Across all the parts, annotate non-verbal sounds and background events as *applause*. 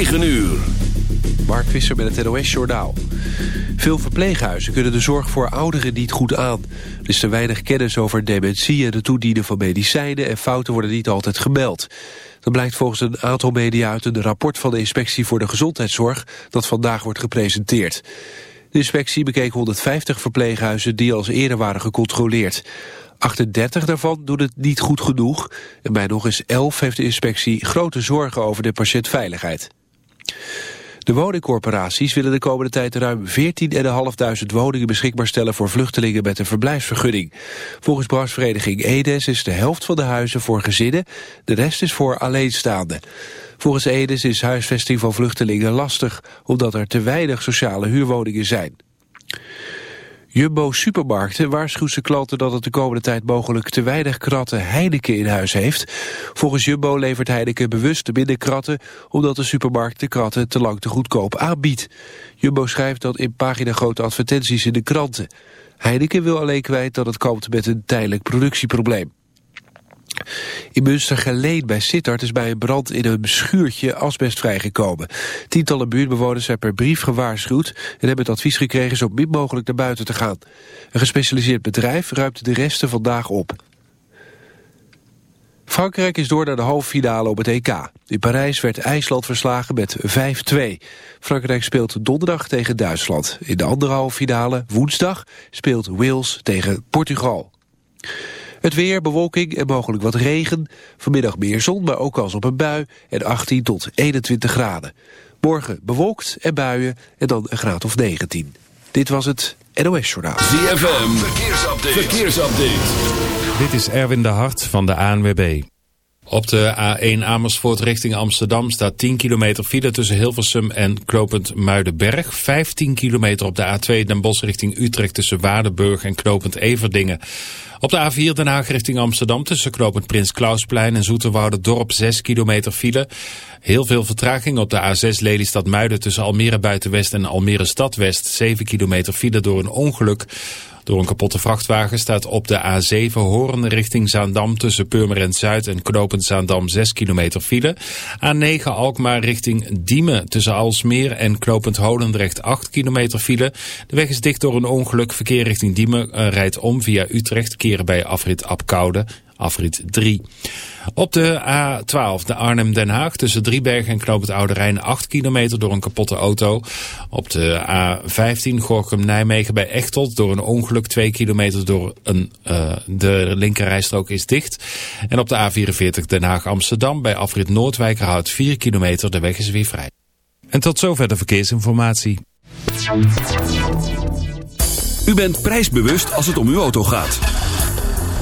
9 uur. Mark Visser met het NOS Journaal. Veel verpleeghuizen kunnen de zorg voor ouderen niet goed aan. Er is te weinig kennis over dementie en de toedienen van medicijnen... en fouten worden niet altijd gemeld. Dat blijkt volgens een aantal media uit een rapport van de Inspectie voor de Gezondheidszorg... dat vandaag wordt gepresenteerd. De inspectie bekeek 150 verpleeghuizen die als eerder waren gecontroleerd. 38 daarvan doen het niet goed genoeg. En bij nog eens 11 heeft de inspectie grote zorgen over de patiëntveiligheid. De woningcorporaties willen de komende tijd ruim 14.500 woningen beschikbaar stellen voor vluchtelingen met een verblijfsvergunning. Volgens branchevereniging EDES is de helft van de huizen voor gezinnen, de rest is voor alleenstaanden. Volgens EDES is huisvesting van vluchtelingen lastig, omdat er te weinig sociale huurwoningen zijn. Jumbo Supermarkten waarschuwt zijn klanten dat het de komende tijd mogelijk te weinig kratten Heineken in huis heeft. Volgens Jumbo levert Heineken bewust minder kratten omdat de supermarkt de kratten te lang te goedkoop aanbiedt. Jumbo schrijft dat in paginagrote advertenties in de kranten. Heineken wil alleen kwijt dat het komt met een tijdelijk productieprobleem. In Münstergeleen bij Sittard is bij een brand in een schuurtje asbest vrijgekomen. Tientallen buurtbewoners zijn per brief gewaarschuwd... en hebben het advies gekregen zo min mogelijk naar buiten te gaan. Een gespecialiseerd bedrijf ruimt de resten vandaag op. Frankrijk is door naar de halve finale op het EK. In Parijs werd IJsland verslagen met 5-2. Frankrijk speelt donderdag tegen Duitsland. In de andere halve finale, woensdag, speelt Wales tegen Portugal. Het weer, bewolking en mogelijk wat regen. Vanmiddag meer zon, maar ook kans op een bui en 18 tot 21 graden. Morgen bewolkt en buien en dan een graad of 19. Dit was het NOS Journaal. ZFM, verkeersupdate. verkeersupdate. Dit is Erwin de Hart van de ANWB. Op de A1 Amersfoort richting Amsterdam staat 10 kilometer file tussen Hilversum en Knopend Muidenberg. 15 kilometer op de A2 Den Bosch richting Utrecht tussen Waardenburg en Knopend Everdingen. Op de A4 Den Haag richting Amsterdam tussen Knopend Prins Klausplein en Zoeterwoude Dorp 6 kilometer file. Heel veel vertraging op de A6 Lelystad Muiden tussen Almere Buitenwest en Almere Stadwest. 7 kilometer file door een ongeluk. Door een kapotte vrachtwagen staat op de A7 Hoorn richting Zaandam tussen Purmerend Zuid en Knopend Zaandam 6 kilometer file. A9 Alkmaar richting Diemen tussen Alsmeer en Knopend Holendrecht 8 kilometer file. De weg is dicht door een ongeluk. Verkeer richting Diemen eh, rijdt om via Utrecht, keren bij afrit Apkoude afrit 3. Op de A12, de Arnhem-Den Haag, tussen Driebergen en Knoop het Oude Rijn, 8 kilometer door een kapotte auto. Op de A15, Gorkum-Nijmegen bij Echteld, door een ongeluk, 2 kilometer door een, uh, de linkerrijstrook is dicht. En op de A44 Den Haag-Amsterdam bij afrit Noordwijkerhout, 4 kilometer, de weg is weer vrij. En tot zover de verkeersinformatie. U bent prijsbewust als het om uw auto gaat.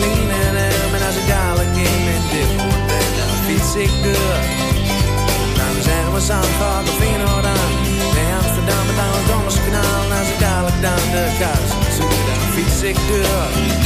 Leaning hem en als ik dadelijk in mijn dip ben, dan fiets ik door. Nou, we zeggen we Zandvoort of Feyenoord aan. Bij Amsterdam met aan het Dommerskanaal. En als ik dadelijk dan de kous zoek, dan fiets ik door.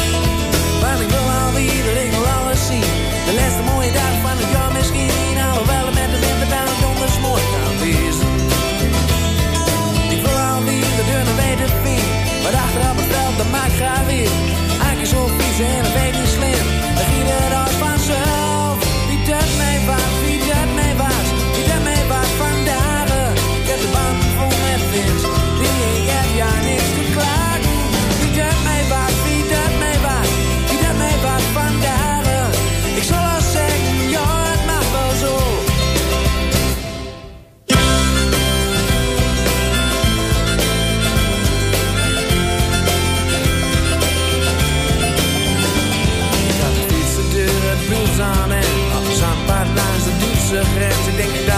Ik denk ik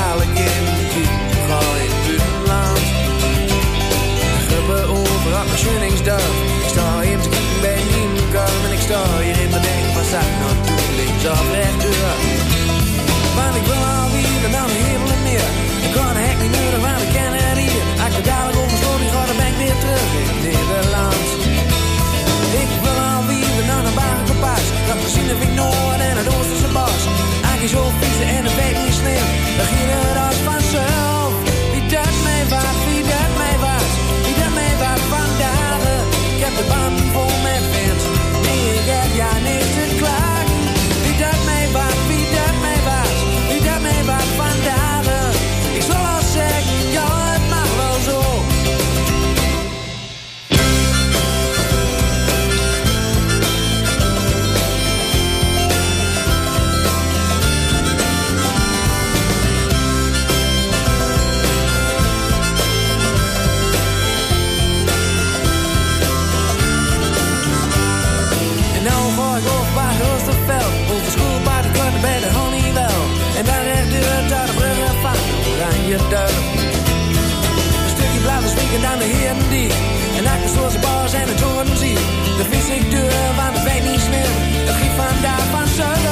spieken aan de heren die En achter zoals de bars en de toren zie De vis ik deur, want het weet niet slim Het giet vandaag van zullen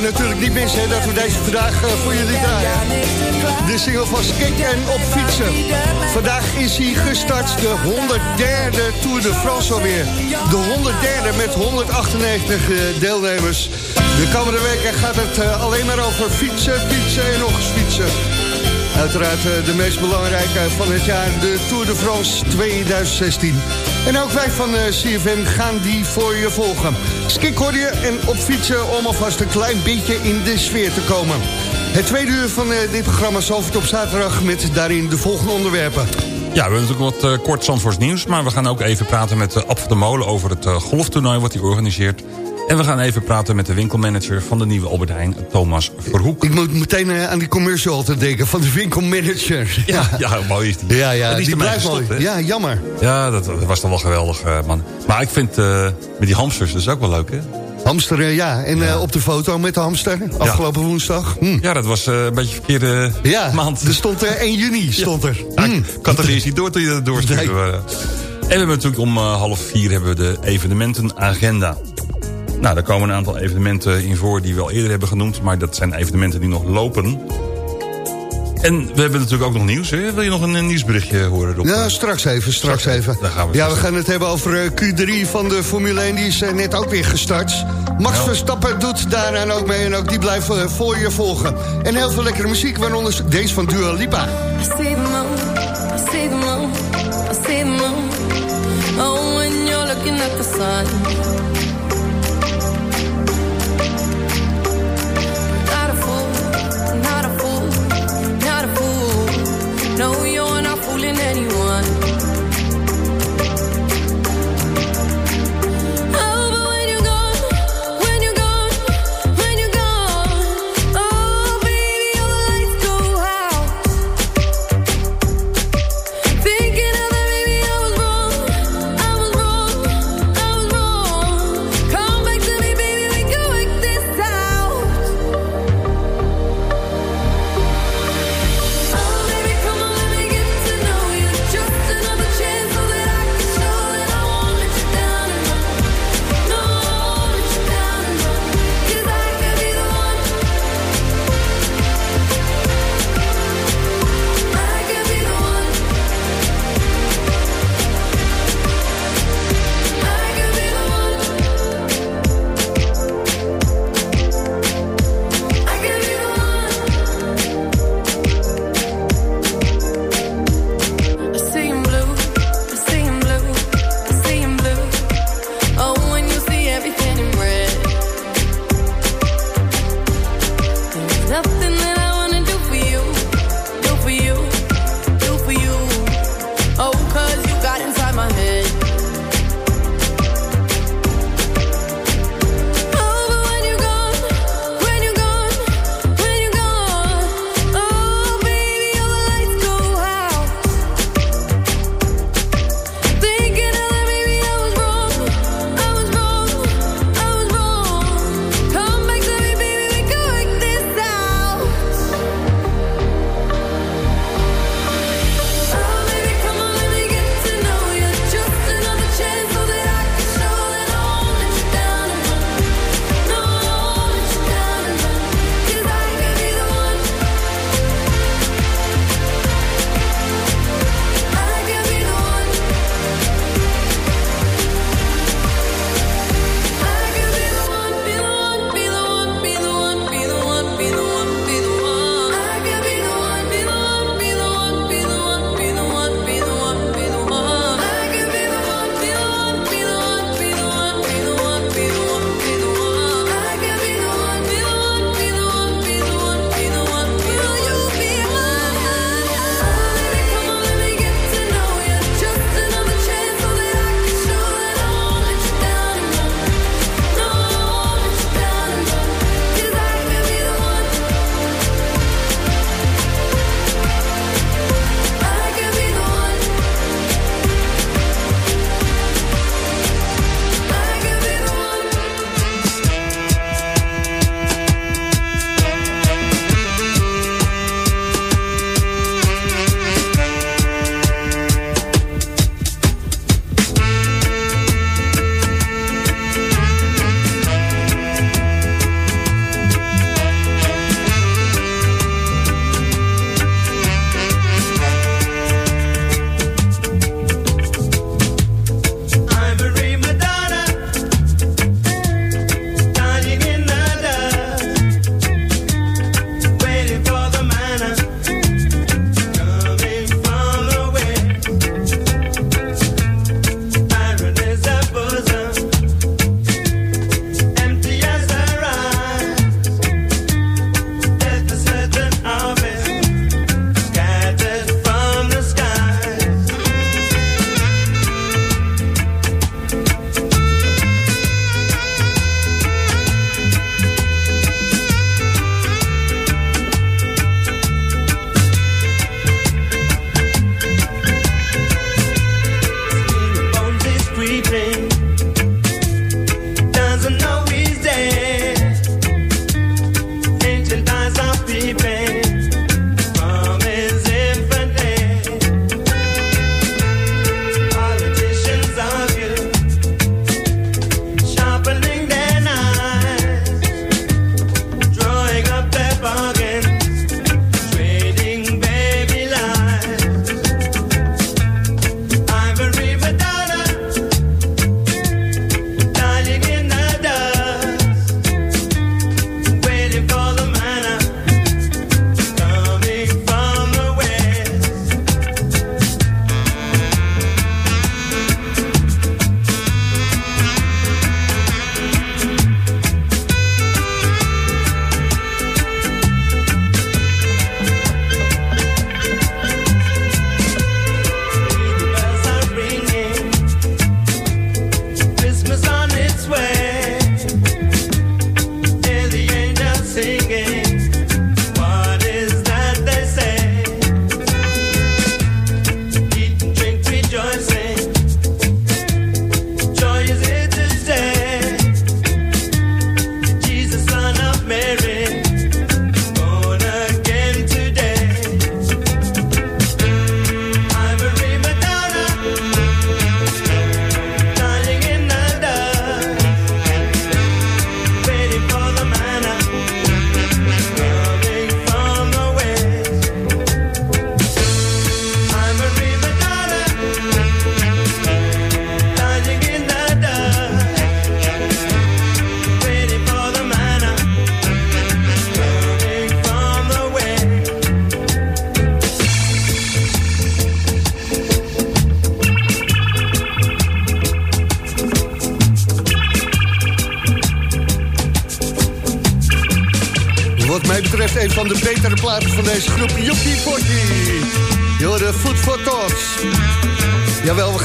kan natuurlijk niet missen dat we deze vandaag eh, voor jullie draaien. De single van Skik en op fietsen. Vandaag is hij gestart, de 103e Tour de France alweer. De 103e met 198 eh, deelnemers. De komende gaat het eh, alleen maar over fietsen, fietsen en nog eens fietsen. Uiteraard de meest belangrijke van het jaar, de Tour de France 2016. En ook wij van eh, CFM gaan die voor je volgen. Skik hoor je en op fietsen om alvast een klein beetje in de sfeer te komen. Het tweede uur van eh, dit programma Zalvert op zaterdag... met daarin de volgende onderwerpen. Ja, we hebben natuurlijk wat eh, kort Zandvoorts nieuws... maar we gaan ook even praten met uh, Ab van der Molen... over het uh, golftoernooi wat hij organiseert. En we gaan even praten met de winkelmanager van de nieuwe Albert Heijn... Thomas Verhoek. Ik moet meteen eh, aan die commercial altijd denken van de winkelmanager. *laughs* Ja, ja, mooi is die. Ja, ja, En die, ermee blijft mooi. Ja, jammer. Ja, dat, dat was toch wel geweldig, eh, man. Maar ik vind eh, met die hamsters, dat is ook wel leuk, hè? Hamster, ja. En op de foto met de hamster, afgelopen woensdag. Hm. Ja, dat was een beetje verkeerde Ja, maand. er stond er 1 juni, stond er. Ja, Hm. ik had er eerst niet door toen je dat doorstuurde. Nee. En we hebben natuurlijk om half vier hebben we de evenementenagenda. Nou, daar komen een aantal evenementen in voor die we al eerder hebben genoemd. Maar dat zijn evenementen die nog lopen. En we hebben natuurlijk ook nog nieuws. Hè? Wil je nog een, eh, nieuwsberichtje horen? Rob? Ja, straks even, straks Straks even. Daar gaan we ja, we gaan het hebben over eh, Q3 van de Formule 1. Die is eh, net ook weer gestart. Max Ja. Verstappen doet daaraan ook mee. En ook die blijft voor je volgen. En heel veel lekkere muziek, waaronder deze van Dua Lipa. I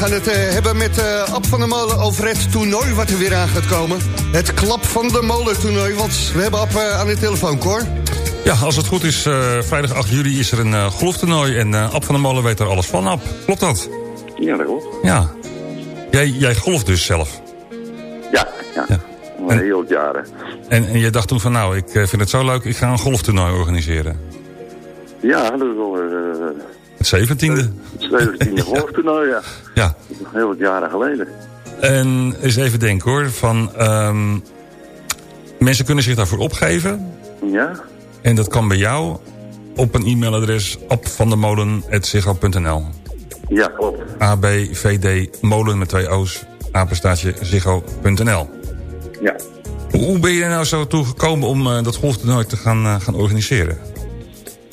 gaan het eh, hebben met eh Ab van der Molen over het toernooi wat er weer aan gaat komen. Het Klap van de Molen toernooi, want we hebben Ab eh, aan de telefoon, Cor. Ja, als het goed is, eh, vrijdag 8 juli is er een eh, golftoernooi... en eh Ab van der Molen weet er alles van, Ab. Klopt dat? Ja, dat klopt. Ja. Jij, jij golft dus zelf. Ja, ja. Heel jaren. En, en je dacht toen van, nou, ik vind het zo leuk... ik ga een golftoernooi organiseren. Ja, dat is al Het zeventiende. 17e golftoernooi, *laughs* ja. Ja. Heel wat jaren geleden. En eens even denken hoor, van... ehm, mensen kunnen zich daarvoor opgeven... Ja? En dat kan bij jou op een e-mailadres abvandemolen.ziggo.nl Ja, klopt. ABVD molen met twee O's, apenstaatje ziggo.nl Ja. Hoe ben je er nou zo toe gekomen om eh, dat golftoernooi te gaan, eh, gaan organiseren?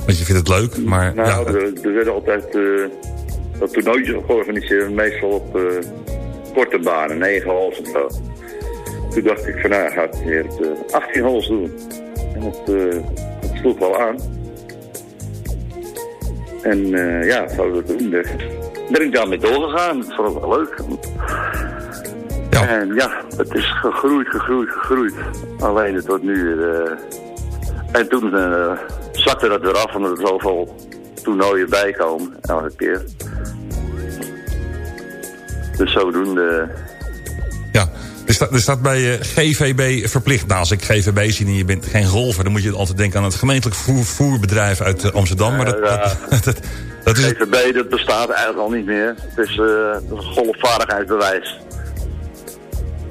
Want je vindt het leuk, maar Nou, ja, er, er werden altijd dat toernooitjes georganiseerd, meestal op eh, korte banen, 9 holes en zo. Toen dacht ik van nou, ga ik weer het, eh, 18 holes doen. En dat, dat sloeg wel aan. En ja, zouden we het doen. Dus ben ik daarmee doorgegaan. Dat vond ik wel leuk. Ja. En ja, het is gegroeid, gegroeid, gegroeid. Alleen het wordt nu weer... En toen zakte dat weer af, omdat er zoveel toernooien bij komen, elke keer. Dus zodoende... ja. Er, staat, er staat bij eh, GVB verplicht. Nou, als ik GVB zie en je bent geen golfer... dan moet je altijd denken aan het gemeentelijk voer, voerbedrijf uit eh, Amsterdam. Maar dat, Ja, *laughs* dat, dat, dat is... GVB, dat bestaat eigenlijk al niet meer. Het is eh, een golfvaardigheidsbewijs.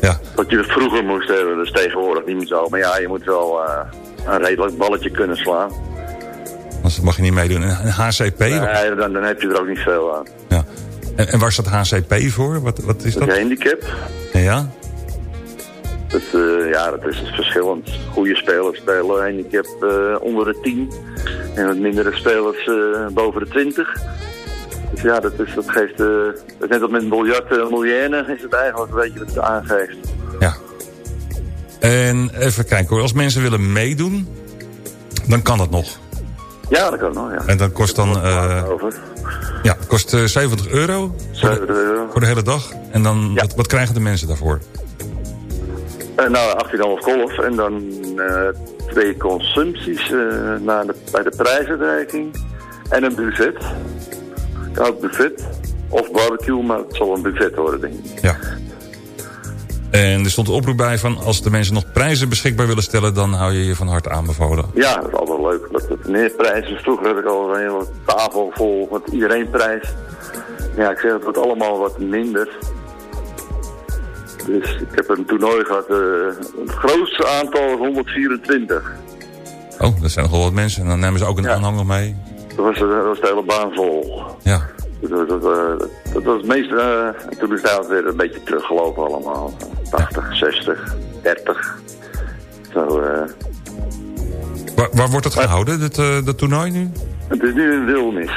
Ja, Wat je vroeger moest hebben, dus tegenwoordig niet meer zo. Maar ja, je moet wel eh, een redelijk balletje kunnen slaan. Anders mag je niet meedoen. En HCP? Nee, dan, dan heb je er ook niet veel aan. Ja. En, en waar staat HCP voor? Wat, wat is Dat dat? een handicap. Ja? Dat, eh, ja, dat is verschillend. Goede spelers spelen handicap eh, onder de 10. En wat mindere spelers eh, boven de 20. Dus ja, dat, is, dat geeft... dat net als met een biljart uh, miljoenen is het eigenlijk een beetje wat het aangeeft. Ja. En even kijken hoor. Als mensen willen meedoen, dan kan dat nog. Ja, dat kan nog, ja. En dat kost dan... eh, ja, het kost eh, 70 euro voor de, 70 euro. voor de hele dag. En dan, Ja. wat, wat krijgen de mensen daarvoor? Eh, nou, 18,5 golf en dan eh, twee consumpties eh, naar de, bij de prijsuitreiking. En een buffet. Koud buffet. Of barbecue, maar het zal een buffet worden, denk ik. Ja. En er stond een oproep bij van... als de mensen nog prijzen beschikbaar willen stellen... dan hou je je van harte aanbevolen. Ja, dat is altijd leuk. Dat het meer prijzen. Vroeger had ik al een hele tafel vol met iedereen prijs. Ja, ik zeg, het wordt allemaal wat minder. Dus ik heb een toernooi gehad. eh, het grootste aantal is 124. Oh, dat zijn nogal wat mensen. En dan nemen ze ook een Ja. aanhanger mee. Dat was, dat was de hele baan vol. Ja. Dat, dat, dat, dat was het meeste. eh, en toen is het weer een beetje teruggelopen allemaal. 80, 60, 30. Zo, eh, Waar, waar wordt het gehouden, dat, eh, dat toernooi nu? het is nu in Wilnis.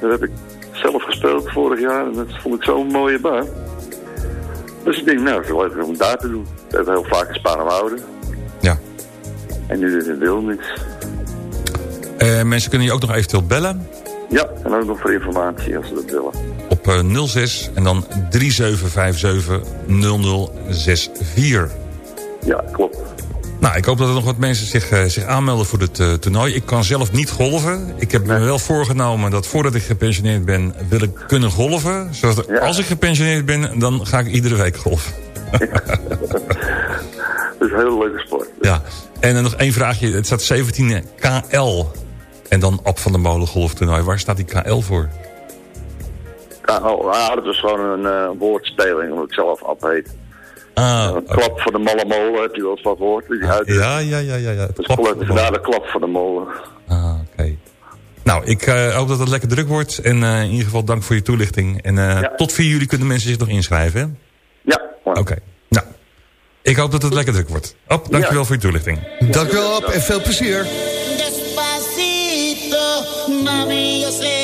Daar heb ik zelf gespeeld vorig jaar. En dat vond ik zo'n mooie baan. Dus ik denk, nou, het is wel leuk om daar te doen. We hebben heel vaak in Spaanwouden. Ja. En nu is het in Wilnis. Eh, mensen kunnen je ook nog eventueel bellen. Ja, en ook nog voor informatie als ze dat willen. Op eh, 06 en dan 3757 0064. Ja, klopt. Nou, ik hoop dat er nog wat mensen zich, eh, zich aanmelden voor dit eh, toernooi. Ik kan zelf niet golven. Ik heb me wel voorgenomen dat voordat ik gepensioneerd ben... wil ik kunnen golven. Zodat Ja. als ik gepensioneerd ben, dan ga ik iedere week golven. *laughs* Het is een hele leuke sport. Ja. En dan nog één vraagje. Het staat 17 KL. En dan Ab van der Molen golftoernooi. Waar staat die KL voor? Ja, oh, ah, dat is gewoon een eh, woordspeling, omdat ik zelf afheet. Ah, Een klap voor de malle molen, heb je wel eens wat gehoord? Die uit, ja, ja, ja, ja. ja. Het Dus klap de molen. vandaar de klap voor de molen. Ah, oké. Nou, ik eh, hoop dat het lekker druk wordt. En eh, in ieder geval dank voor je toelichting. En eh, Ja. tot 4 juli kunnen mensen zich nog inschrijven, hè? Ja, Oké. Nou, ik hoop dat het lekker druk wordt. Op, dankjewel Ja. voor je toelichting. Dank u wel, Ab, en veel plezier. Despacito, mami, yo sé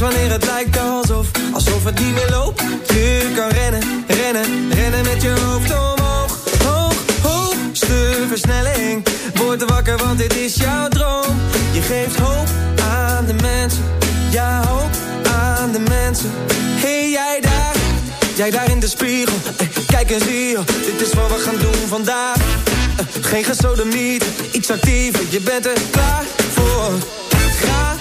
Wanneer het lijkt alsof, alsof het niet meer loopt. Je kan rennen, rennen, rennen met je hoofd omhoog. Hoog, hoogste versnelling. Word wakker, want dit is jouw droom. Je geeft hoop aan de mensen. Ja, hoop aan de mensen. Hey, jij daar, jij daar in de spiegel. Eh, Kijk eens hier, dit is wat we gaan doen vandaag. Eh, Geen gesodemiet, iets actiever, je bent er klaar voor.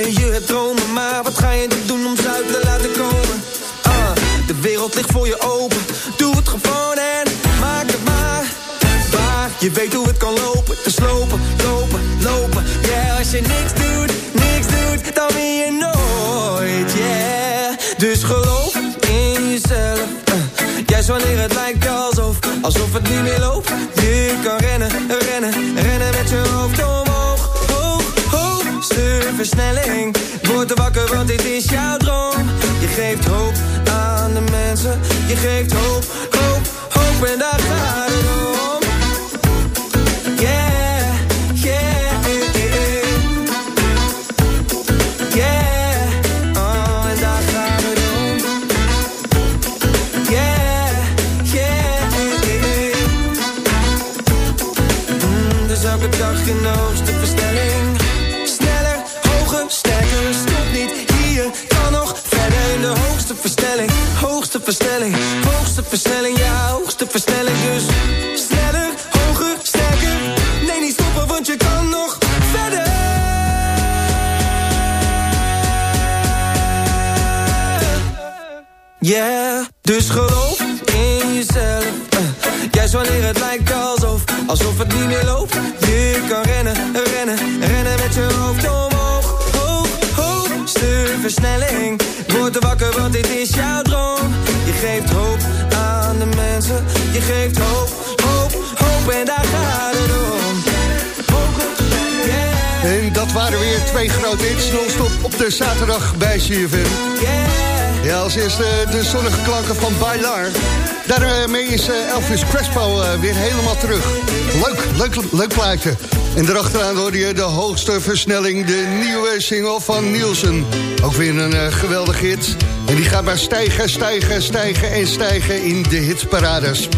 Je hebt dromen Maar wat ga je doen om ze uit te laten komen? Ah, de wereld ligt voor je open. Doe het gewoon en maak het maar Waar, je weet hoe het kan lopen Dus lopen, lopen, lopen. Yeah, als je niks doet, niks doet Dan win je nooit, yeah. Dus geloof in jezelf. Eh. Juist wanneer het lijkt alsof Alsof het niet meer loopt. Je kan rennen, rennen, rennen met je hoofd Hoog, hoogste versnelling. Word wakker, want dit is jouw droom. Je geeft hoop aan de mensen. Je geeft hoop, hoop, hoop En daar gaat Ja, als eerste de zonnige klanken van Bailar. Daarmee is eh, Elvis Crespo eh, weer helemaal terug. Leuk, leuk, leuk plaatje. En erachteraan hoorde je de hoogste versnelling, de nieuwe single van Nielsen. Ook weer een eh, geweldig hit. En die gaat maar stijgen, stijgen, stijgen en stijgen in de hitparades.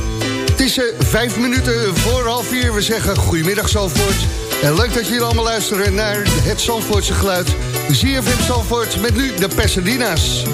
Het is vijf minuten voor half vier. We zeggen goedemiddag Zandvoort. En leuk dat jullie allemaal luisteren naar het Zandvoortse geluid. ZFM Zandvoort met nu de Pasadena's.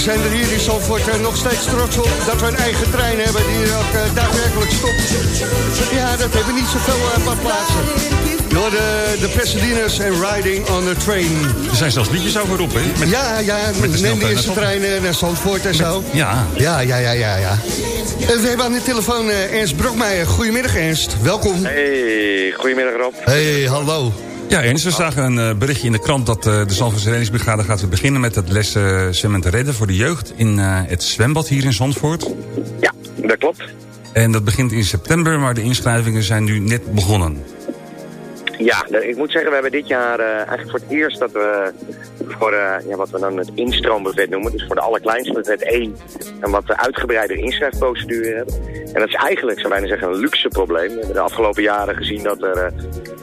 We zijn er hier in Zandvoort eh, nog steeds trots op dat we een eigen trein hebben die ook eh, daadwerkelijk stopt. Ja, dat hebben niet zoveel uh, wat plaatsen. Door de, de Pasadena's en Riding on the Train. Er zijn zelfs liedjes over op, hè? Met- Ja, ja, Met de neem de sneltrein eerste naar trein eh, naar Zandvoort en zo. Ja, Ja, ja, ja, ja, ja. En we hebben aan de telefoon eh, Ernst Brokmeijer. Goedemiddag Ernst, welkom. Hey, goedemiddag Rob. Hey, hallo. Ja, Ernst, we zagen een eh, berichtje in de krant dat eh, de Zandvoortse Reddingsbrigade gaat weer beginnen met het lessen zwemmen te redden voor de jeugd in eh, het zwembad hier in Zandvoort. Ja, dat klopt. En dat begint in september, maar de inschrijvingen zijn nu net begonnen. Ja, ik moet zeggen, we hebben dit jaar eh, eigenlijk voor het eerst dat we voor eh, ja, wat we dan het instroombuffet noemen, dus voor de allerkleinste buffet 1, een wat uitgebreider inschrijfprocedure hebben. En dat is eigenlijk, zou bijna zeggen, een luxe probleem. We hebben de afgelopen jaren gezien dat er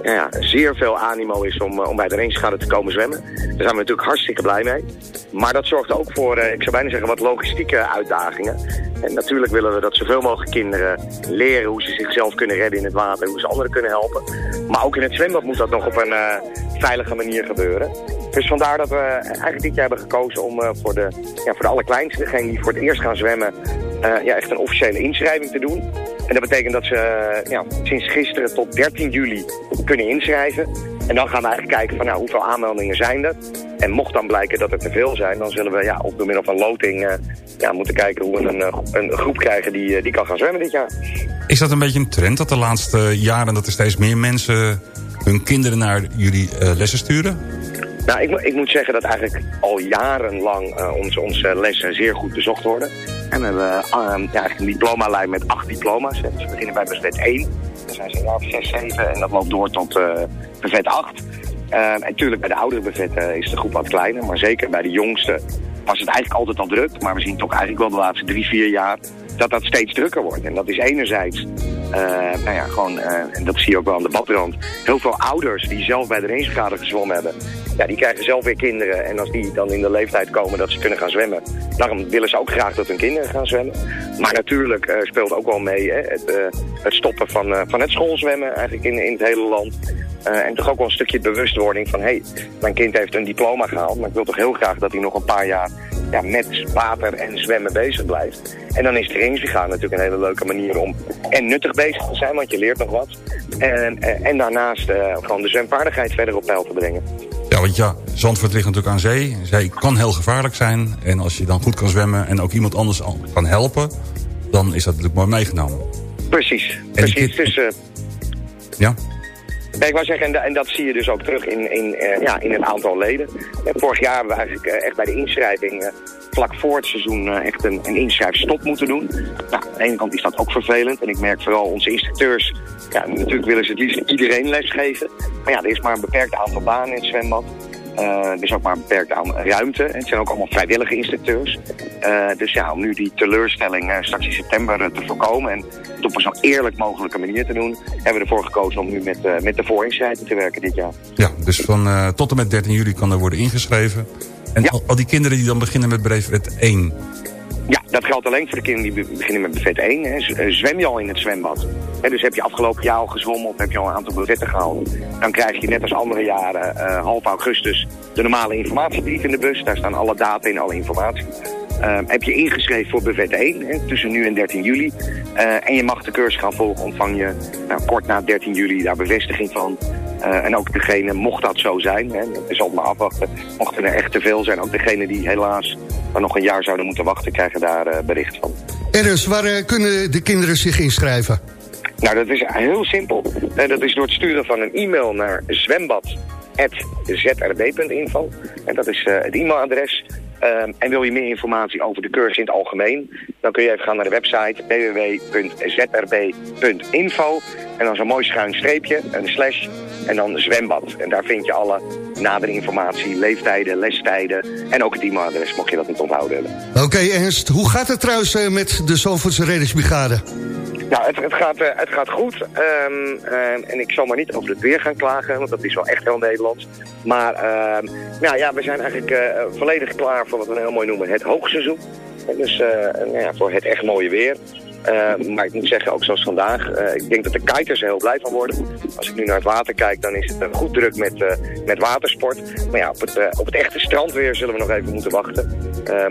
eh, ja, zeer veel animo is om, eh, om bij de Reenschade te komen zwemmen. Daar zijn we natuurlijk hartstikke blij mee. Maar dat zorgt ook voor, ik zou bijna zeggen, wat logistieke uitdagingen. En natuurlijk willen we dat zoveel mogelijk kinderen leren hoe ze zichzelf kunnen redden in het water, hoe ze anderen kunnen helpen. Maar ook in het zwembad moet dat nog op een veilige manier gebeuren. Dus vandaar dat we eigenlijk dit jaar hebben gekozen om eh, voor, de, ja, voor de allerkleinste, degene die voor het eerst gaan zwemmen, eh, ja, echt een officiële inschrijving te doen. En dat betekent dat ze eh, ja, sinds gisteren tot 13 juli kunnen inschrijven. En dan gaan we eigenlijk kijken van nou, hoeveel aanmeldingen zijn er. En mocht dan blijken dat er te veel zijn, dan zullen we ja, op door middel van loting ja, moeten kijken hoe we een, een groep krijgen die, die kan gaan zwemmen dit jaar. Is dat een beetje een trend dat de laatste jaren dat er steeds meer mensen hun kinderen naar jullie lessen sturen? Nou, ik, ik moet zeggen dat eigenlijk al jarenlang eh, onze, onze lessen zeer goed bezocht worden. En we hebben eh, ja, eigenlijk een diploma-lijn met acht diploma's. Dus we beginnen bij buffet 1. Dan zijn ze of 6, 7 en dat loopt door tot eh buffet 8. Eh, en natuurlijk bij de oudere buffetten is de groep wat kleiner. Maar zeker bij de jongste was het eigenlijk altijd al druk. Maar we zien toch eigenlijk wel de laatste drie, vier jaar dat dat steeds drukker wordt. En dat is enerzijds, eh, nou ja, gewoon, eh, en dat zie je ook wel aan de badrand, heel veel ouders die zelf bij de raceschade gezwommen hebben, ja, die krijgen zelf weer kinderen. En als die dan in de leeftijd komen dat ze kunnen gaan zwemmen, daarom willen ze ook graag dat hun kinderen gaan zwemmen. Maar natuurlijk eh, speelt ook wel mee hè, het, het stoppen van, van het schoolzwemmen eigenlijk in, in het hele land. Eh, en toch ook wel een stukje bewustwording van... hé, hey, mijn kind heeft een diploma gehaald... maar ik wil toch heel graag dat hij nog een paar jaar ja, met water en zwemmen bezig blijft. En dan is de trainingsbrigade natuurlijk een hele leuke manier om... en nuttig bezig te zijn, want je leert nog wat. En, en, en daarnaast eh, gewoon de zwemvaardigheid verder op peil te brengen. Ja, want ja, Zandvoort ligt natuurlijk aan zee. Zee kan heel gevaarlijk zijn. En als je dan goed kan zwemmen en ook iemand anders kan helpen... dan is dat natuurlijk mooi meegenomen. Precies, precies. Dus, eh, Ja? Ik wou zeggen, en, en dat zie je dus ook terug in, in, eh, ja, in het aantal leden. Eh, vorig jaar hebben we eigenlijk echt bij de inschrijving eh, vlak voor het seizoen echt een, een inschrijfstop moeten doen. Nou, aan de ene kant is dat ook vervelend. En ik merk vooral onze instructeurs, ja, natuurlijk willen ze het liefst iedereen lesgeven. Maar ja, er is maar een beperkt aantal banen in het zwembad. Eh, er is ook maar een beperkt aan ruimte. En het zijn ook allemaal vrijwillige instructeurs. Eh, dus ja, om nu die teleurstelling eh, straks in september eh, te voorkomen... en het op een zo eerlijk mogelijke manier te doen... hebben we ervoor gekozen om nu met, eh, met de voorinschrijving te werken dit jaar. Ja, dus van eh, tot en met 13 juli kan er worden ingeschreven. En al, al die kinderen die dan beginnen met brevet 1... Dat geldt alleen voor de kinderen die be- beginnen met buffet 1. Hè. Eh, Zwem je al in het zwembad? Dus heb je afgelopen jaar al gezwommen of heb je al een aantal buffetten gehaald? Dan krijg je net als andere jaren eh, half augustus de normale informatiebrief in de bus. Daar staan alle data in, alle informatie. Eh, heb je ingeschreven voor buffet 1 hè, tussen nu en 13 juli. Eh, en je mag de cursus gaan volgen, ontvang je nou, kort na 13 juli daar bevestiging van. Eh, en ook degene, mocht dat zo zijn, hè, het is altijd maar afwachten, mochten er echt te veel zijn, ook degene die helaas nog een jaar zouden moeten wachten, krijgen daar eh, bericht van. Ernst, waar eh, kunnen de kinderen zich inschrijven? Nou, dat is heel simpel. Dat is door het sturen van een e-mail naar zwembad.zrb.info. En dat is het e-mailadres. Ehm, en wil je meer informatie over de cursus in het algemeen, dan kun je even gaan naar de website www.zrb.info. En dan zo'n mooi schuin streepje, een slash, en dan zwembad. En daar vind je alle nadere informatie, leeftijden, lestijden en ook het e-mailadres, mocht je dat niet onthouden hebben. Oké Ernst, hoe gaat het trouwens eh, met de Zandvoortse Reddingsbrigade? Nou, het, het, gaat, eh, het gaat goed. Ehm, ehm, en ik zal maar niet over het weer gaan klagen, want dat is wel echt heel Nederlands. Maar ehm, nou ja, we zijn eigenlijk eh, volledig klaar voor wat we heel mooi noemen het hoogseizoen. En dus eh, nou ja, voor het echt mooie weer. Eh, maar ik moet zeggen, ook zoals vandaag, eh, ik denk dat de kiters er heel blij van worden. Als ik nu naar het water kijk, dan is het goed druk met, eh, met watersport. Maar ja, op het, op het echte strandweer zullen we nog even moeten wachten.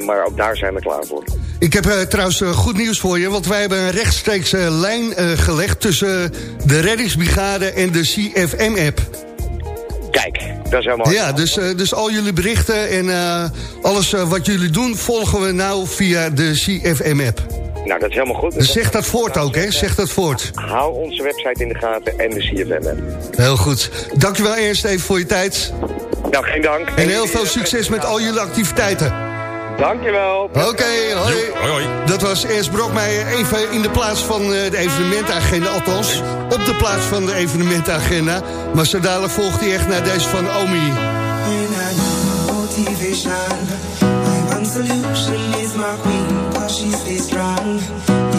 Maar ook daar zijn we klaar voor. Ik heb trouwens goed nieuws voor je, want wij hebben een rechtstreeks lijn gelegd... tussen de reddingsbrigade en de CFM-app. Kijk, dat is helemaal... Ja, dus, dus al jullie berichten en alles wat jullie doen... volgen we nou via de CFM-app. Nou, dat is helemaal goed. Dus zeg dat voort ook, hè? Zeg dat voort. Hou onze website in de gaten en de CFM-app. Heel goed. Dankjewel eerst even voor je tijd. Nou, geen dank. En heel veel succes met al jullie activiteiten. Dankjewel. Oké, hoi. Hoi, hoi. Dat was Ernst Brokmeijer even in de plaats van eh, de evenementagenda. Althans, op de plaats van de evenementagenda. Maar zo dadelijk volgt hij echt naar deze van Omi. motivation. My one solution is my queen, she's stays strong.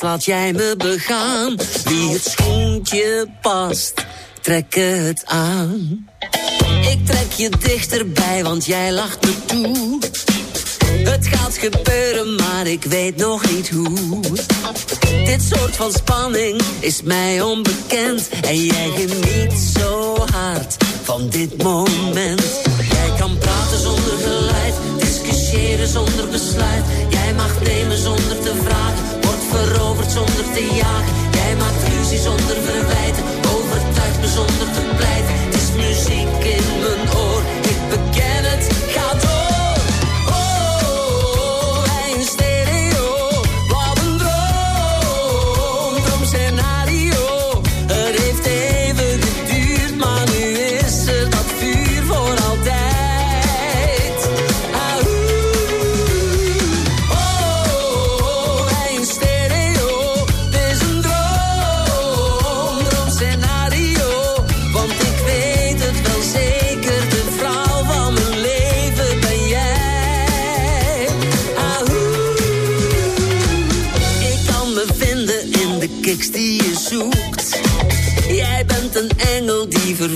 Laat jij me begaan. Wie het schoentje past, trek het aan. Ik trek je dichterbij, want jij lacht me toe. Het gaat gebeuren, maar ik weet nog niet hoe. Dit soort van spanning is mij onbekend. En jij geniet zo hard van dit moment. Te jagen. Jij maakt ruzie zonder verwijten,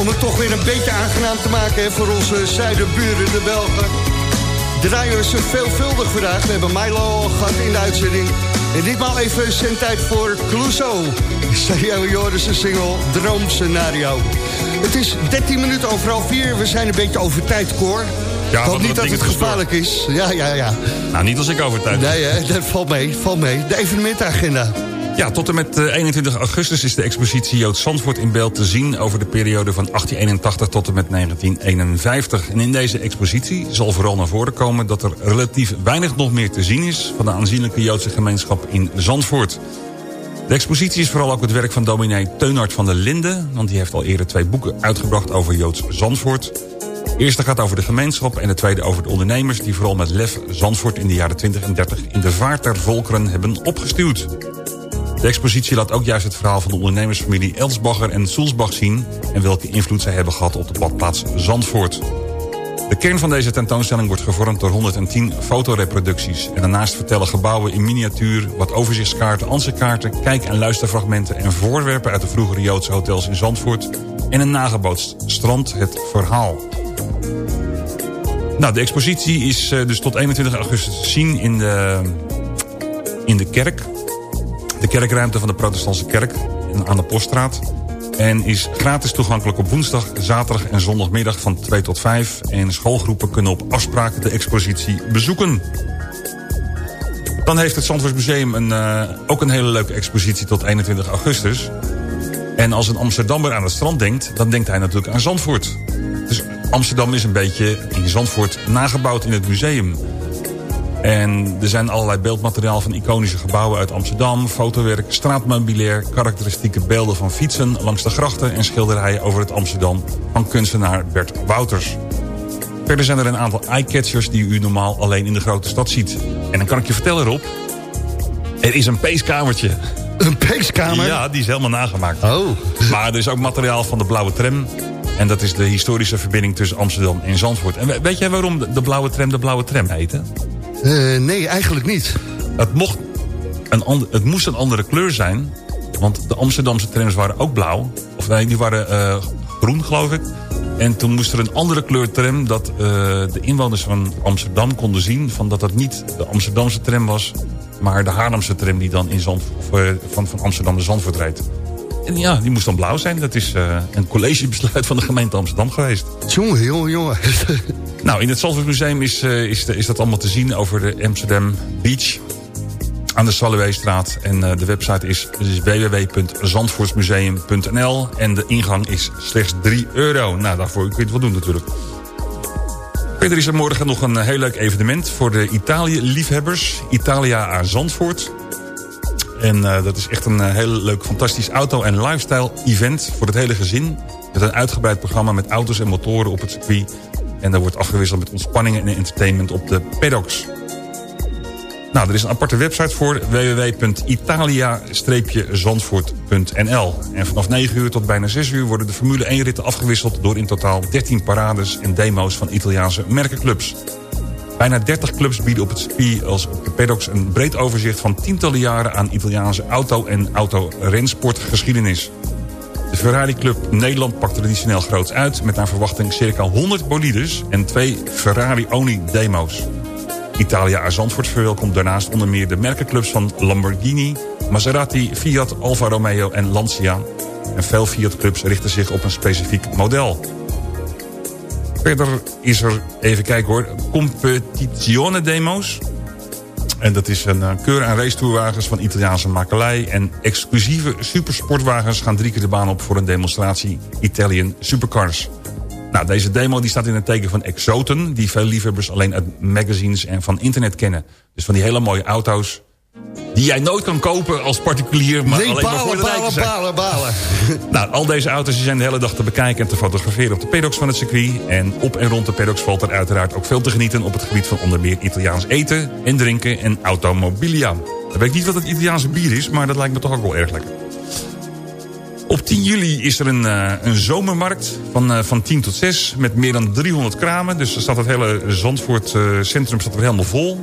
Om het toch weer een beetje aangenaam te maken hè, voor onze zuidenburen, de Belgen. Draaien we ze veelvuldig vandaag. We hebben Milo al gehad in de uitzending. En ditmaal even zijn tijd voor Clouseau. Joris' single Droomscenario. Het is 13 minuten over half 4. We zijn een beetje over tijd, Cor. Ja, ik hoop niet dat het is gevaarlijk is. Ja, ja, ja. Nou, niet als ik over tijd Nee, hè, dat valt mee, valt mee. De evenementenagenda. Ja, tot en met eh, 21 augustus is de expositie Jood Zandvoort in beeld te zien... over de periode van 1881 tot en met 1951. En in deze expositie zal vooral naar voren komen... dat er relatief weinig nog meer te zien is... van de aanzienlijke Joodse gemeenschap in Zandvoort. De expositie is vooral ook het werk van dominee Teunhard van der Linden... want die heeft al eerder twee boeken uitgebracht over Joods Zandvoort. De eerste gaat over de gemeenschap en de tweede over de ondernemers... die vooral met lef Zandvoort in de jaren 20 en 30 in de vaart der volkeren hebben opgestuwd. De expositie laat ook juist het verhaal van de ondernemersfamilie Elsbacher en Soelsbach zien... en welke invloed zij hebben gehad op de badplaats Zandvoort. De kern van deze tentoonstelling wordt gevormd door 110 fotoreproducties. En daarnaast vertellen gebouwen in miniatuur, wat overzichtskaarten, ansichtkaarten... kijk- en luisterfragmenten en voorwerpen uit de vroegere Joodse hotels in Zandvoort... en een nagebootst strand het verhaal. Nou, de expositie is eh, dus tot 21 augustus te zien in de, in de kerk. De kerkruimte van de protestantse kerk aan de Poststraat. En is gratis toegankelijk op woensdag, zaterdag en zondagmiddag van 2 tot 5. En schoolgroepen kunnen op afspraak de expositie bezoeken. Dan heeft het Zandvoortsmuseum een, eh, ook een hele leuke expositie tot 21 augustus. En als een Amsterdammer aan het strand denkt, dan denkt hij natuurlijk aan Zandvoort. Dus Amsterdam is een beetje in Zandvoort nagebouwd in het museum. En er zijn allerlei beeldmateriaal van iconische gebouwen uit Amsterdam... fotowerk, straatmeubilair, karakteristieke beelden van fietsen langs de grachten... en schilderijen over het Amsterdam van kunstenaar Bert Wouters. Verder zijn er een aantal eyecatchers die u normaal alleen in de grote stad ziet. En dan kan ik je vertellen, Rob... er is een peeskamertje. Een peeskamer? Ja, die is helemaal nagemaakt. Oh. Maar er is ook materiaal van de blauwe tram... En dat is de historische verbinding tussen Amsterdam en Zandvoort. En we- weet jij waarom de de blauwe tram de blauwe tram heette? Eh, nee, eigenlijk niet. Het, mocht een ander, het moest een andere kleur zijn. Want de Amsterdamse trams waren ook blauw. Of nee, die waren eh, groen, geloof ik. En toen moest er een andere kleur tram... dat eh, de inwoners van Amsterdam konden zien... Van dat dat niet de Amsterdamse tram was... maar de Haarlemse tram die dan in van, van Amsterdam naar Zandvoort rijdt. En ja, die moest dan blauw zijn. Dat is eh, een collegebesluit van de gemeente Amsterdam geweest. Jongen, jongen, jongen. *laughs* Nou, in het Zandvoortmuseum is, eh, is, is dat allemaal te zien over de Amsterdam Beach aan de Saluweestraat. En eh, de website is, is www.zandvoortsmuseum.nl en de ingang is slechts 3 euro. Nou, daarvoor kun je het wel doen natuurlijk. Verder is er morgen nog een heel leuk evenement voor de Italië-liefhebbers. Italia aan Zandvoort. En eh, dat is echt een eh, heel leuk, fantastisch auto- en lifestyle-event voor het hele gezin. Met een uitgebreid programma met auto's en motoren op het circuit. En daar wordt afgewisseld met ontspanningen en entertainment op de paddocks. Nou, er is een aparte website voor www.italia-zandvoort.nl. En vanaf 9 uur tot bijna 6 uur worden de Formule 1 ritten afgewisseld... door in totaal 13 parades en demo's van Italiaanse merkenclubs. Bijna 30 clubs bieden op het circuit als op een breed overzicht van tientallen jaren aan Italiaanse auto- en autorensportgeschiedenis. De Ferrari Club Nederland pakt traditioneel groots uit... met naar verwachting circa 100 bolides en twee Ferrari-Oni demo's. Italia Zandvoort verwelkomt daarnaast onder meer de merkenclubs van Lamborghini... Maserati, Fiat, Alfa Romeo en Lancia. En veel Fiat-clubs richten zich op een specifiek model. Verder is er, even kijken hoor, Competizione Demo's. En dat is een eh, keur aan racetourwagens van Italiaanse makelij. En exclusieve supersportwagens gaan drie keer de baan op voor een demonstratie Italian Supercars. Nou, deze demo die staat in het teken van exoten... die veel liefhebbers alleen uit magazines en van internet kennen. Dus van die hele mooie auto's... die jij nooit kan kopen als particulier... maar nee, alleen maar voor de balen, zijn. balen, balen. *laughs* Nou, al deze auto's zijn de hele dag te bekijken en te fotograferen op de paddocks van het circuit. En op en rond de paddocks valt er uiteraard ook veel te genieten op het gebied van onder meer Italiaans eten en drinken en automobilia. Dan weet ik niet wat het Italiaanse bier is, maar dat lijkt me toch ook wel erg lekker. Op 10 juli is er een, eh, een zomermarkt van, eh, van 10 tot 6 met meer dan 300 kramen. Dus er staat het hele Zandvoort eh, centrum staat er helemaal vol.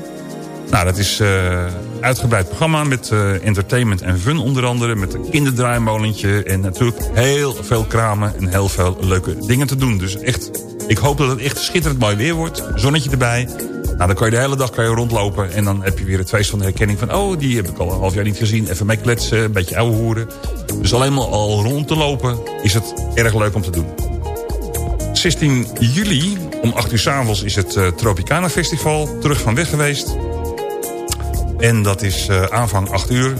Nou, dat is eh uitgebreid programma met eh, entertainment en fun onder andere. Met een kinderdraaimolentje en natuurlijk heel veel kramen en heel veel leuke dingen te doen. Dus echt, ik hoop dat het echt schitterend mooi weer wordt. Zonnetje erbij. Nou, dan kan je de hele dag kan je rondlopen en dan heb je weer het feest van de herkenning van... oh, die heb ik al een half jaar niet gezien. Even mee kletsen, een beetje ouwe hoeren. Dus alleen maar al rond te lopen is het erg leuk om te doen. 16 juli om 8 uur s avonds is het eh, Tropicana Festival terug van weg geweest. En dat is eh, aanvang 8 uur.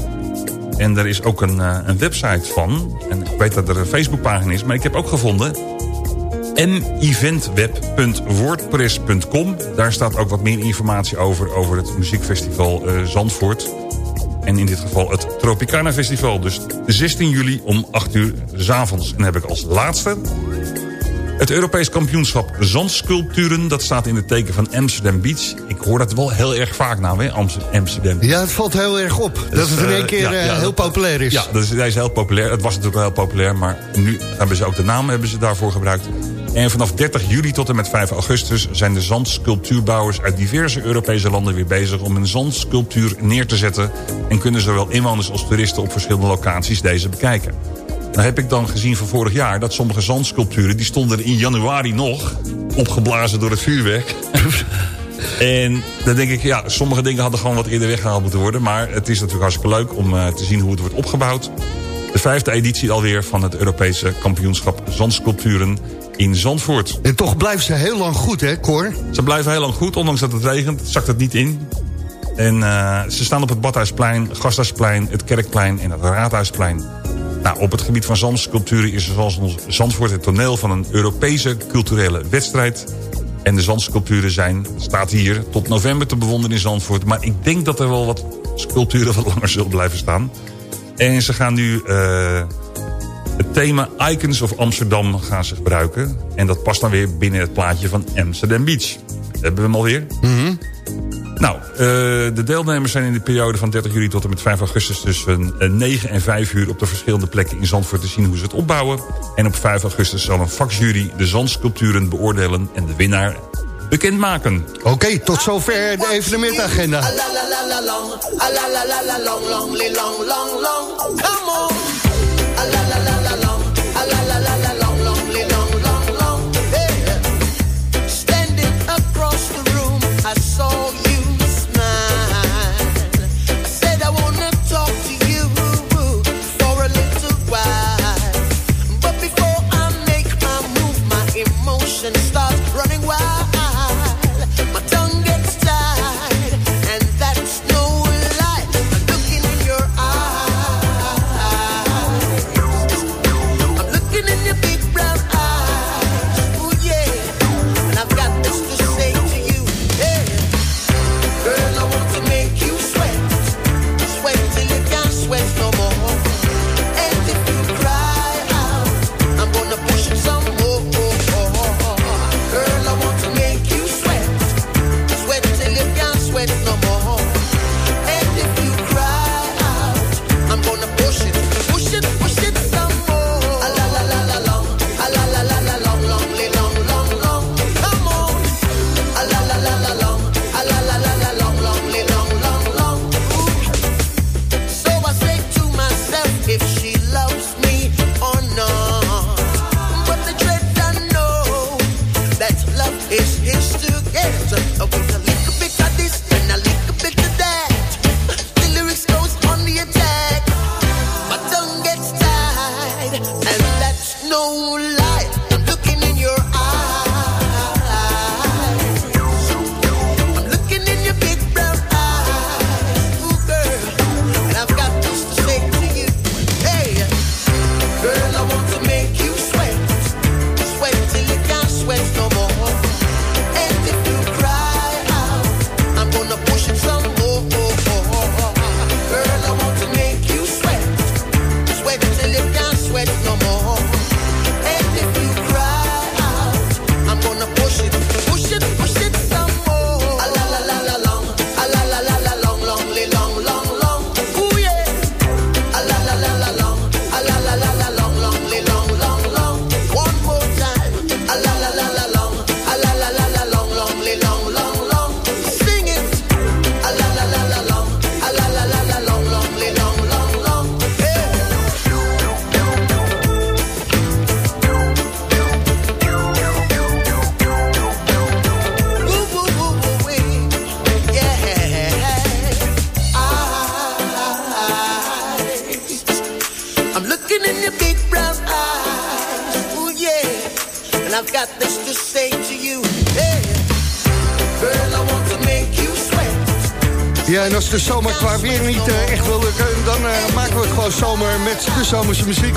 En er is ook een, eh, een website van. En ik weet dat er een Facebookpagina is. Maar ik heb ook gevonden... meventweb.wordpress.com. Daar staat ook wat meer informatie over... over het muziekfestival eh, Zandvoort. En in dit geval het Tropicana Festival. Dus 16 juli om 8 uur s avonds. En heb ik als laatste... Het Europees kampioenschap zandsculpturen, dat staat in het teken van Amsterdam Beach. Ik hoor dat wel heel erg vaak nou, hè, Amst- Amsterdam. Ja, het valt heel erg op. Dat Dus, het in één eh, keer ja, eh, ja, heel dat- populair is. Ja, dat is, hij is heel populair. Het was natuurlijk wel heel populair, maar nu hebben ze ook de naam hebben ze daarvoor gebruikt. En vanaf 30 juli tot en met 5 augustus zijn de zandsculptuurbouwers uit diverse Europese landen weer bezig om een zandsculptuur neer te zetten. En kunnen zowel inwoners als toeristen op verschillende locaties deze bekijken. Nou heb ik dan gezien van vorig jaar dat sommige zandsculpturen... die stonden in januari nog, opgeblazen door het vuurwerk. *laughs* en dan denk ik, ja, sommige dingen hadden gewoon wat eerder weggehaald moeten worden. Maar het is natuurlijk hartstikke leuk om eh, te zien hoe het wordt opgebouwd. De vijfde editie alweer van het Europese kampioenschap zandsculpturen in Zandvoort. En toch blijven ze heel lang goed, hè, Cor? Ze blijven heel lang goed, ondanks dat het regent, zakt het niet in. En eh, ze staan op het Badhuisplein, Gasthuisplein, het Kerkplein en het Raadhuisplein. Nou, op het gebied van zandsculpturen is zoals Zandvoort het toneel van een Europese culturele wedstrijd. En de zandsculpturen zijn, staat hier, tot november te bewonderen in Zandvoort. Maar ik denk dat er wel wat sculpturen wat langer zullen blijven staan. En ze gaan nu eh, het thema Icons of Amsterdam gaan ze gebruiken. En dat past dan weer binnen het plaatje van Amsterdam Beach. Hebben we hem alweer? Nou, eh, de deelnemers zijn in de periode van 30 juli tot en met 5 augustus... tussen eh, 9 en 5 uur op de verschillende plekken in Zandvoort te zien hoe ze het opbouwen. En op 5 augustus zal een vakjury de zandsculpturen beoordelen en de winnaar bekendmaken. Oké, tot zover de evenementagenda. Met de zomerse muziek.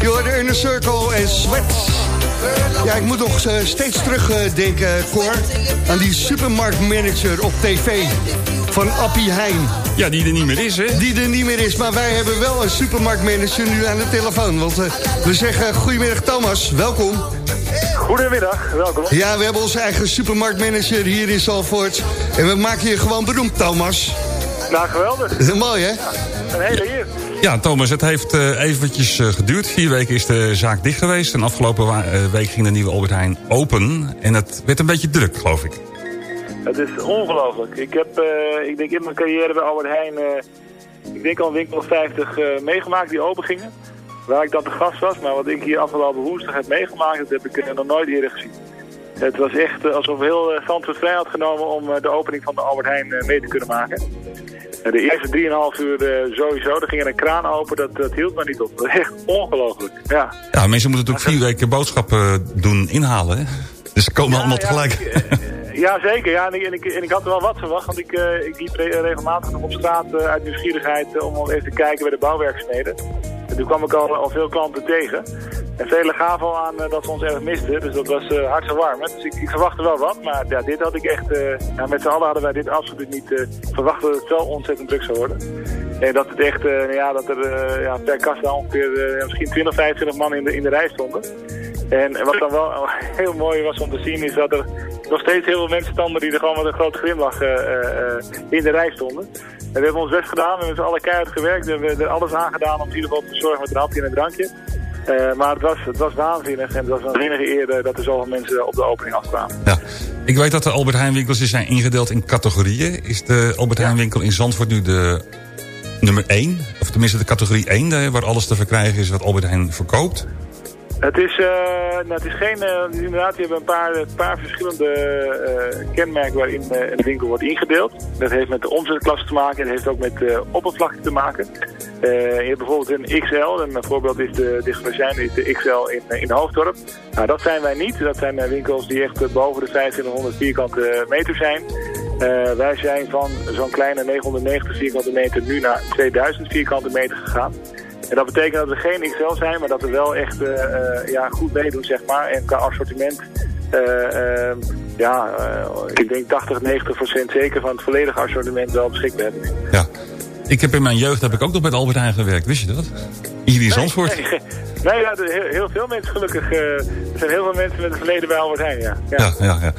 Je hoorde Inner Circle en Sweat. Ja, ik moet nog eh, steeds terugdenken, Cor... aan die supermarktmanager op tv van Appie Heijn. Ja, die er niet meer is, hè? Die er niet meer is, maar wij hebben wel een supermarktmanager nu aan de telefoon. Want eh, we zeggen goedemiddag Thomas, welkom. Goedemiddag, welkom. Ja, we hebben onze eigen supermarktmanager hier in Zalvoort. En we maken je gewoon beroemd, Thomas. Nou, geweldig. Mooi, hè? Een hele eer. Ja, Thomas, het heeft eh, eventjes eh, geduurd. Vier weken is de zaak dicht geweest. En afgelopen eh, week ging de nieuwe Albert Heijn open. En het werd een beetje druk, geloof ik. Het is ongelooflijk. Ik heb, ik denk in mijn carrière bij Albert Heijn, ik denk al een winkel of 50 eh, meegemaakt die open gingen. Waar ik dan te gast was. Maar wat ik hier afgelopen woensdag heb meegemaakt, dat heb ik nog nooit eerder gezien. Het was echt eh, alsof heel uh, Zandvoort vrij had genomen om eh, de opening van de Albert Heijn mee te kunnen maken. De eerste 3,5 uur sowieso, er ging er een kraan open, dat, dat hield me niet op. Dat echt ongelooflijk, ja. Ja, mensen moeten natuurlijk vier weken boodschappen doen inhalen, hè? Dus ze komen allemaal tegelijk. Ja, zeker. Ja, en, ik, en, ik, en ik had er wel wat verwacht, want ik, ik liep re- regelmatig nog op straat uit nieuwsgierigheid om al even te kijken bij de bouwwerkzaamheden. En toen kwam ik al, al veel klanten tegen. En velen gaven al aan eh, dat ze ons erg misten, dus dat was eh hartstikke warm. Dus ik, ik verwachtte wel wat, maar ja, dit had ik echt... eh, met z'n allen hadden wij dit absoluut niet verwacht dat het zo ontzettend druk zou worden. En dat het echt, nou ja, dat er ja, per kassa ongeveer misschien 20, 25 man in de, in de rij stonden. En wat dan wel *laughs* heel mooi was om te zien is dat er nog steeds heel veel mensen stonden die er gewoon met een grote glimlach eh, in de rij stonden. En we hebben ons best gedaan, we hebben met z'n allen keihard gewerkt, we hebben er alles aan gedaan om in ieder geval zorgen met een hapje en een drankje. Eh, maar het was, het was waanzinnig en het was een waanzinnige eer eh, dat er zoveel mensen op de opening afkwamen. Ik weet dat de Albert Heijn winkels zijn ingedeeld in categorieën. Is de Albert Heijn winkel in Zandvoort nu de nummer 1? Of tenminste de categorie 1, de- waar alles te verkrijgen is wat Albert Heijn verkoopt? Het is, eh, nou, het is geen, eh, inderdaad, die hebben een paar, paar verschillende eh, kenmerken waarin een winkel wordt ingedeeld. Dat heeft met de omzetklasse te maken en dat heeft ook met de oppervlakte te maken. Je hebt bijvoorbeeld een XL, een voorbeeld is de is de XL in, in Hoofddorp. Nou, dat zijn wij niet. Dat zijn winkels die echt boven de 2500 vierkante meter zijn. Wij zijn van zo'n kleine 990 vierkante meter nu naar 2000 vierkante meter gegaan. En dat betekent dat we geen XL zijn, maar dat we wel echt eh, eh, ja, goed meedoen, zeg maar. En qua assortiment, eh, eh, ja, ik denk 80, 90 procent zeker van het volledige assortiment wel beschikbaar hebben. Ik heb in mijn jeugd heb ik ook nog met Albert Heijn gewerkt, wist je dat? Hier in Zandvoort. Nee, *laughs* nee ja, heel, heel veel mensen gelukkig. er zijn heel veel mensen met een verleden bij Albert Heijn, ja. ja. Ja, ja, ja.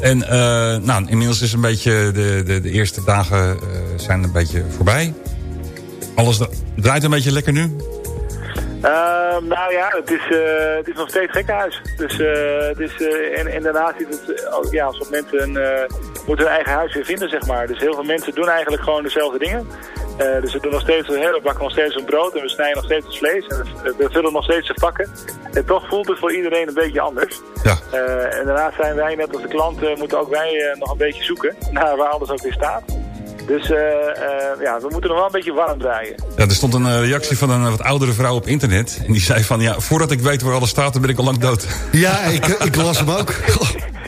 En nou, inmiddels is een beetje de, de, de eerste dagen zijn een beetje voorbij. Alles dra- draait een beetje lekker nu. Ehm, nou ja, het is, eh, het is nog steeds gekkenhuis. Dus, eh, het is, eh, en, en daarnaast is het, ja, als mensen moeten hun eigen huis weer vinden, zeg maar. Dus heel veel mensen doen eigenlijk gewoon dezelfde dingen. Dus we doen nog steeds, hè, we bakken nog steeds een brood en we snijden nog steeds het vlees. En we, we vullen nog steeds de vakken. En toch voelt het voor iedereen een beetje anders. Ja. En daarnaast zijn wij, net als de klant, eh, moeten ook wij nog een beetje zoeken naar waar alles ook weer staat. Dus eh, eh, ja, we moeten nog wel een beetje warm draaien. Ja, er stond een eh, reactie van een wat oudere vrouw op internet. En die zei van, ja, voordat ik weet waar alles staat, dan ben ik al lang dood. Ja, ik, ik las hem ook. *laughs*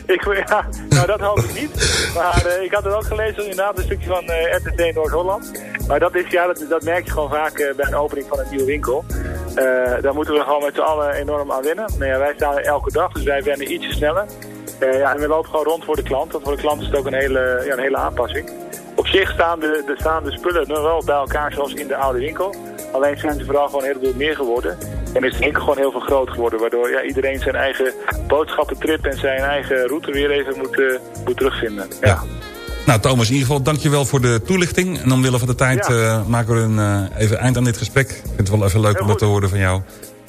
Ik, ja, nou dat hoop ik niet. Maar eh, ik had het ook gelezen, inderdaad, een stukje van eh, RTT Noord-Holland. Maar dat, is, ja, dat, dat merk je gewoon vaak bij een opening van een nieuwe winkel. Eh, daar moeten we gewoon met z'n allen enorm aan wennen. Nou ja, wij staan er elke dag, dus wij wennen ietsje sneller. Eh, ja, en we lopen gewoon rond voor de klant. Want voor de klant is het ook een hele, ja, een hele aanpassing. Zich staan de, de, staan de spullen nog wel bij elkaar zoals in de oude winkel. Alleen zijn ze vooral gewoon heel veel meer geworden. En is de winkel gewoon heel veel groot geworden. Waardoor ja, iedereen zijn eigen boodschappentrip en zijn eigen route weer even moet, eh, moet terugvinden. Ja. Nou, Thomas, in ieder geval dankjewel voor de toelichting. En omwille van de tijd Ja. eh, maken we een, eh, even eind aan dit gesprek. Ik vind het wel even leuk om dat te horen van jou.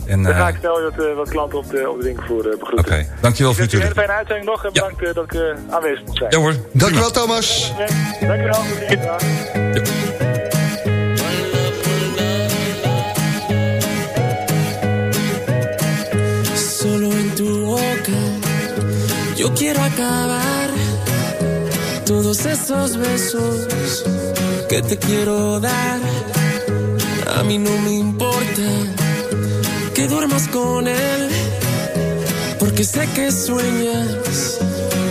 En, Dan eh, ga ik snel wat, eh, wat klanten op de, op de winkelvloer uh, begroeten. Oké, dankjewel voor je Ik u een hele toelichting. fijne uitzending nog en bedankt eh, dat ik eh, aanwezig mocht zijn. Ja hoor. Dankjewel Thomas. Dankjewel. Dag. Solo en tu boca yo quiero acabar todos esos besos que te quiero dar. A mí no me importa que duermas con él, porque sé que sueñas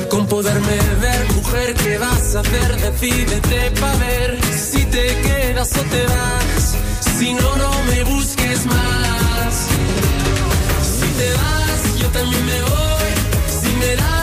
con poderme ver. Mujer, ¿qué vas a hacer? Decídete pa' ver si te quedas o te vas. Si no, no me busques más. Si te vas, yo también me voy. Si me das,